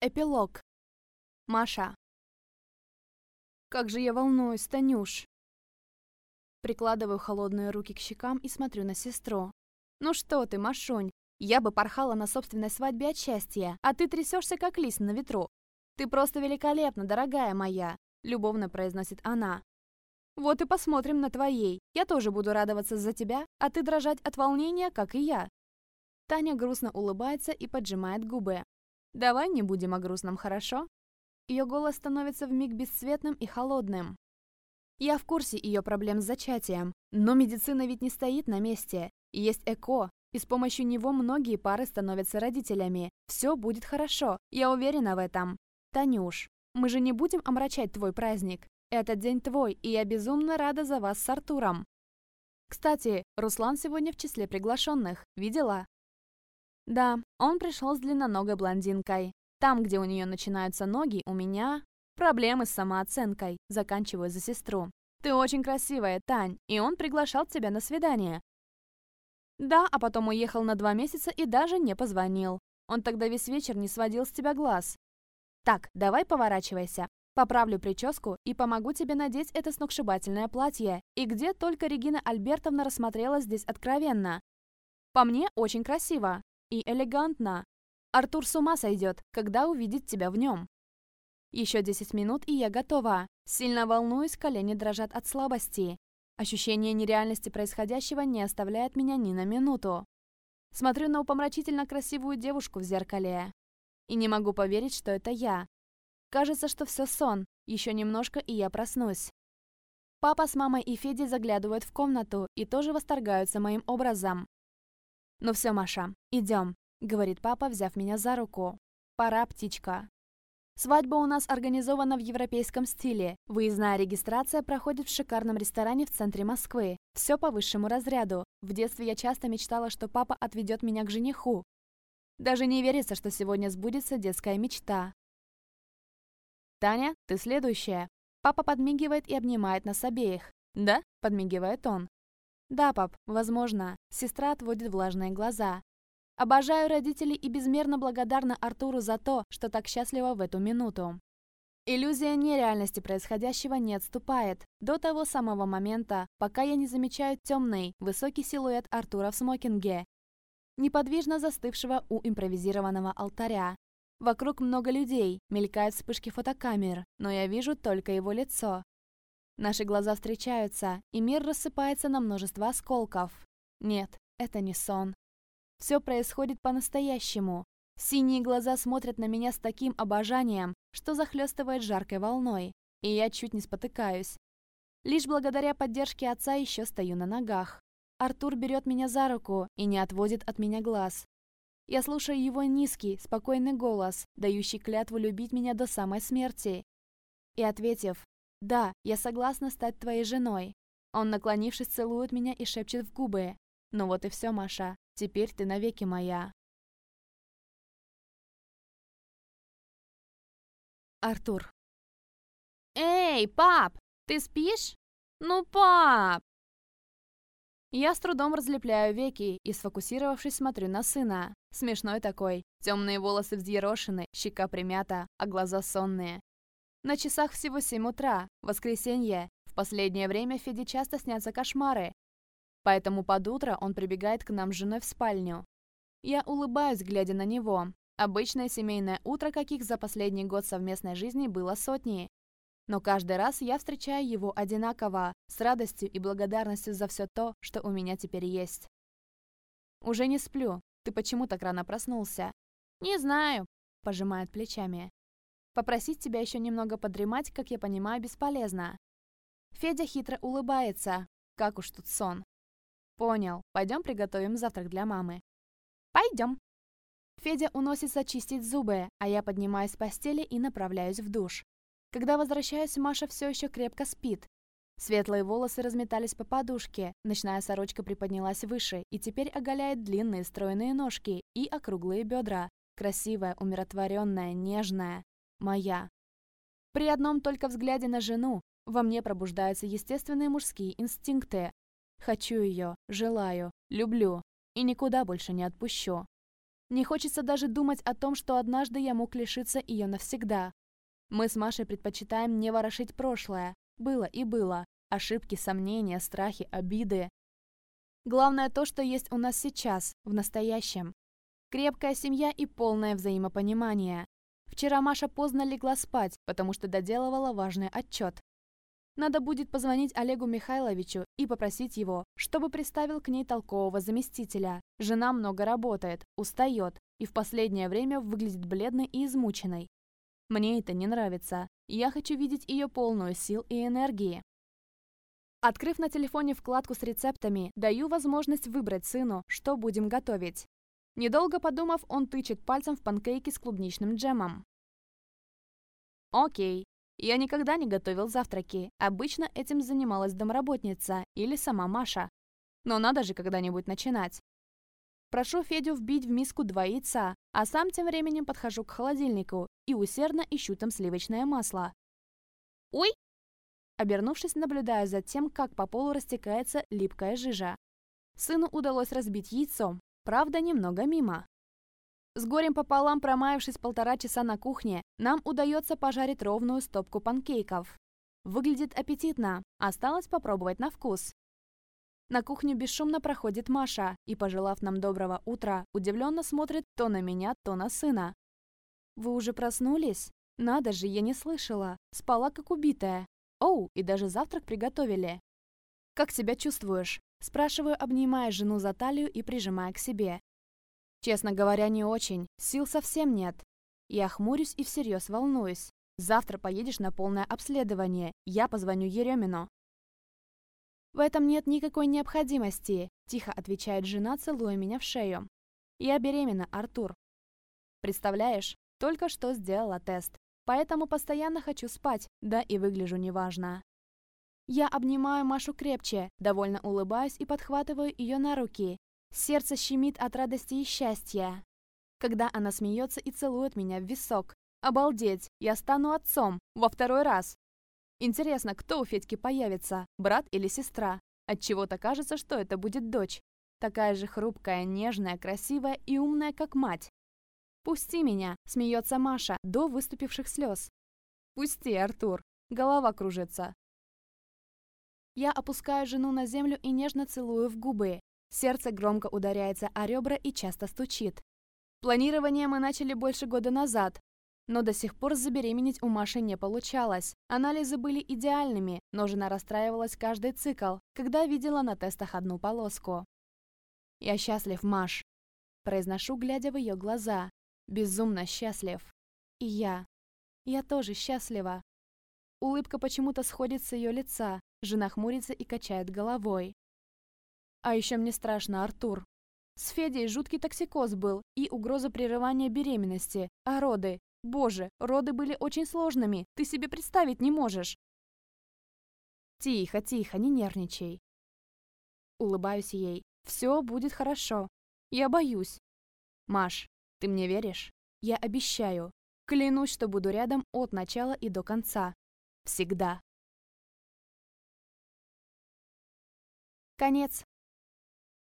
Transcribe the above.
Эпилог. Маша. Как же я волнуюсь, Танюш. Прикладываю холодные руки к щекам и смотрю на сестру. Ну что ты, Машунь, я бы порхала на собственной свадьбе от счастья, а ты трясешься как лист на ветру. Ты просто великолепна, дорогая моя, любовно произносит она. Вот и посмотрим на твоей. Я тоже буду радоваться за тебя, а ты дрожать от волнения, как и я. Таня грустно улыбается и поджимает губы. Давай не будем о грустном, хорошо? Ее голос становится вмиг бесцветным и холодным. Я в курсе ее проблем с зачатием, но медицина ведь не стоит на месте. Есть ЭКО, и с помощью него многие пары становятся родителями. Все будет хорошо, я уверена в этом. Танюш, мы же не будем омрачать твой праздник. Этот день твой, и я безумно рада за вас с Артуром. Кстати, Руслан сегодня в числе приглашенных. Видела? Да, он пришел с длинноногой блондинкой. Там, где у нее начинаются ноги, у меня проблемы с самооценкой. Заканчиваю за сестру. Ты очень красивая, Тань, и он приглашал тебя на свидание. Да, а потом уехал на два месяца и даже не позвонил. Он тогда весь вечер не сводил с тебя глаз. Так, давай поворачивайся. Поправлю прическу и помогу тебе надеть это сногсшибательное платье. И где только Регина Альбертовна рассмотрела здесь откровенно. По мне, очень красиво и элегантно. Артур с ума сойдет, когда увидит тебя в нем. Еще 10 минут, и я готова. Сильно волнуюсь, колени дрожат от слабости. Ощущение нереальности происходящего не оставляет меня ни на минуту. Смотрю на упомрачительно красивую девушку в зеркале. И не могу поверить, что это я. Кажется, что все сон. Еще немножко, и я проснусь. Папа с мамой и Федей заглядывают в комнату и тоже восторгаются моим образом. «Ну все, Маша, идем», — говорит папа, взяв меня за руку. «Пора, птичка». Свадьба у нас организована в европейском стиле. Выездная регистрация проходит в шикарном ресторане в центре Москвы. Все по высшему разряду. В детстве я часто мечтала, что папа отведет меня к жениху. Даже не верится, что сегодня сбудется детская мечта. «Таня, ты следующая». Папа подмигивает и обнимает нас обеих. «Да?» – подмигивает он. «Да, пап, возможно». Сестра отводит влажные глаза. Обожаю родителей и безмерно благодарна Артуру за то, что так счастлива в эту минуту. Иллюзия нереальности происходящего не отступает до того самого момента, пока я не замечаю темный, высокий силуэт Артура в смокинге, неподвижно застывшего у импровизированного алтаря. Вокруг много людей, мелькают вспышки фотокамер, но я вижу только его лицо, Наши глаза встречаются, и мир рассыпается на множество осколков. Нет, это не сон. Все происходит по-настоящему. Синие глаза смотрят на меня с таким обожанием, что захлестывает жаркой волной, и я чуть не спотыкаюсь. Лишь благодаря поддержке отца еще стою на ногах. Артур берет меня за руку и не отводит от меня глаз. Я слушаю его низкий, спокойный голос, дающий клятву любить меня до самой смерти. И ответив «Да, я согласна стать твоей женой». Он, наклонившись, целует меня и шепчет в губы. «Ну вот и все, Маша. Теперь ты навеки моя». Артур. «Эй, пап, ты спишь? Ну, пап!» Я с трудом разлепляю веки и, сфокусировавшись, смотрю на сына. Смешной такой. Темные волосы взъерошены, щека примята, а глаза сонные. На часах всего 7 утра, воскресенье. В последнее время Феде часто снятся кошмары. Поэтому под утро он прибегает к нам с женой в спальню. Я улыбаюсь, глядя на него. Обычное семейное утро, каких за последний год совместной жизни было сотни. Но каждый раз я встречаю его одинаково, с радостью и благодарностью за все то, что у меня теперь есть. «Уже не сплю. Ты почему так рано проснулся?» «Не знаю», – пожимает плечами. Попросить тебя еще немного подремать, как я понимаю, бесполезно. Федя хитро улыбается. Как уж тут сон. Понял. Пойдем приготовим завтрак для мамы. Пойдем. Федя уносится чистить зубы, а я поднимаюсь с постели и направляюсь в душ. Когда возвращаюсь, Маша все еще крепко спит. Светлые волосы разметались по подушке, ночная сорочка приподнялась выше и теперь оголяет длинные стройные ножки и округлые бедра. Красивая, умиротворенная, нежная моя. При одном только взгляде на жену во мне пробуждаются естественные мужские инстинкты. Хочу ее, желаю, люблю и никуда больше не отпущу. Не хочется даже думать о том, что однажды я мог лишиться ее навсегда. Мы с Машей предпочитаем не ворошить прошлое. Было и было. Ошибки, сомнения, страхи, обиды. Главное то, что есть у нас сейчас, в настоящем. Крепкая семья и полное взаимопонимание. Вчера Маша поздно легла спать, потому что доделывала важный отчет. Надо будет позвонить Олегу Михайловичу и попросить его, чтобы приставил к ней толкового заместителя. Жена много работает, устает и в последнее время выглядит бледной и измученной. Мне это не нравится. Я хочу видеть ее полную сил и энергии. Открыв на телефоне вкладку с рецептами, даю возможность выбрать сыну, что будем готовить. Недолго подумав, он тычет пальцем в панкейки с клубничным джемом. Окей, я никогда не готовил завтраки. Обычно этим занималась домработница или сама Маша. Но надо же когда-нибудь начинать. Прошу Федю вбить в миску два яйца, а сам тем временем подхожу к холодильнику и усердно ищу там сливочное масло. «Ой!» Обернувшись, наблюдаю за тем, как по полу растекается липкая жижа. Сыну удалось разбить яйцо, правда, немного мимо. С горем пополам промаявшись полтора часа на кухне, нам удается пожарить ровную стопку панкейков. Выглядит аппетитно, осталось попробовать на вкус. На кухню бесшумно проходит Маша и, пожелав нам доброго утра, удивленно смотрит то на меня, то на сына. «Вы уже проснулись? Надо же, я не слышала. Спала как убитая. Оу, и даже завтрак приготовили. Как себя чувствуешь?» Спрашиваю, обнимая жену за талию и прижимая к себе. Честно говоря, не очень. Сил совсем нет. Я хмурюсь и всерьез волнуюсь. Завтра поедешь на полное обследование. Я позвоню Еремину. В этом нет никакой необходимости, тихо отвечает жена, целуя меня в шею. Я беременна, Артур. Представляешь, только что сделала тест. Поэтому постоянно хочу спать, да и выгляжу неважно. Я обнимаю Машу крепче, довольно улыбаюсь и подхватываю ее на руки. Сердце щемит от радости и счастья. Когда она смеется и целует меня в висок. Обалдеть, я стану отцом. Во второй раз. Интересно, кто у Федьки появится, брат или сестра? Отчего-то кажется, что это будет дочь. Такая же хрупкая, нежная, красивая и умная, как мать. «Пусти меня!» – смеется Маша до выступивших слез. «Пусти, Артур!» Голова кружится. Я опускаю жену на землю и нежно целую в губы. Сердце громко ударяется о ребра и часто стучит. Планирование мы начали больше года назад, но до сих пор забеременеть у Маши не получалось. Анализы были идеальными, но жена расстраивалась каждый цикл, когда видела на тестах одну полоску. «Я счастлив, Маш», – произношу, глядя в ее глаза. «Безумно счастлив». И я. Я тоже счастлива. Улыбка почему-то сходит с ее лица, жена хмурится и качает головой. А еще мне страшно, Артур. С Федей жуткий токсикоз был и угроза прерывания беременности, а роды. Боже, роды были очень сложными, ты себе представить не можешь. Тихо, тихо, не нервничай. Улыбаюсь ей. Все будет хорошо. Я боюсь. Маш, ты мне веришь? Я обещаю. Клянусь, что буду рядом от начала и до конца. Всегда. Конец.